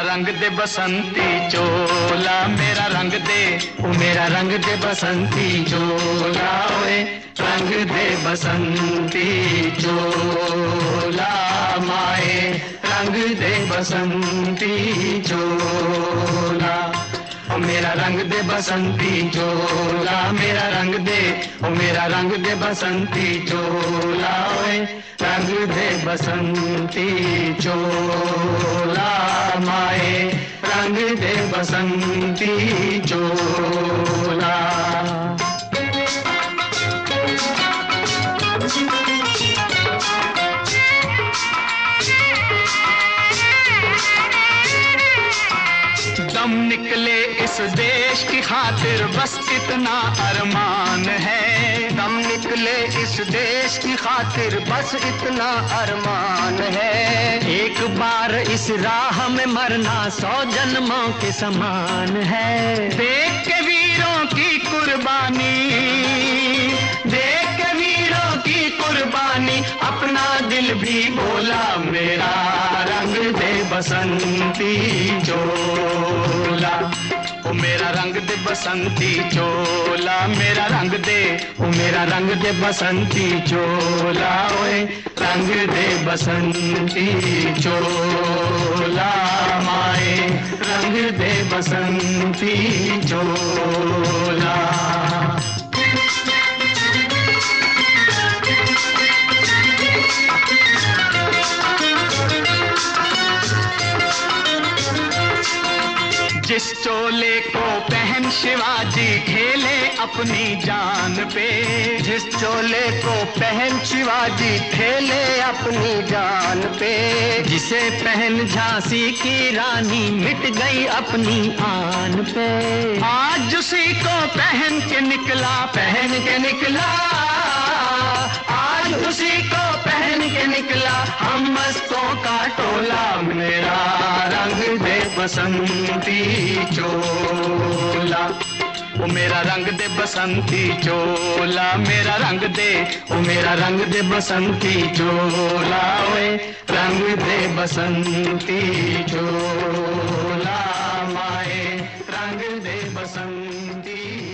दे बसंती चोला, मेरा रंग दे, ओ मेरा रंग दे बसंती चोला, ओए, रंग दे बसंती चोला, माए, रंग दे बसंती चोला, ओ मेरा रंग दे बसंती चोला, मेरा रंग दे, ओ मेरा रंग दे बसंती चोला, ओए, रंग दे बसंती चोला। माए रंग दे बसंती चोला। दम निकले इस देश की खातिर बस इतना अरमान। इस देश की खातिर बस इतना अरमान है। एक बार इस राह में मरना सौ जन्मों के समान है। देख के वीरों की कुर्बानी, देख के वीरों की कुर्बानी, अपना दिल भी बोला मेरा, रंग दे बसंती चोला ओ मेरा रंग दे बसंती चोला, मेरा रंग दे, ओ मेरा रंग दे बसंती चोला, ओए, रंग दे बसंती चोला, माए, रंग दे बसंती चोला। जिस चोले को पहन शिवाजी खेले अपनी जान पे। जिस चोले को पहन शिवाजी खेले अपनी जान पे। जिसे पहन झांसी की रानी मिट गई अपनी आन पे। आज उसी को पहन के निकला, पहन के निकला। आज उसी को पहन के निकला, हम मस्तों का टोला मेरा। बसंती चोला, ओ मेरा रंग दे बसंती चोला, मेरा रंग दे, ओ मेरा रंग दे बसंती चोला, ओए रंग दे बसंती चोला, माए रंग दे बसंती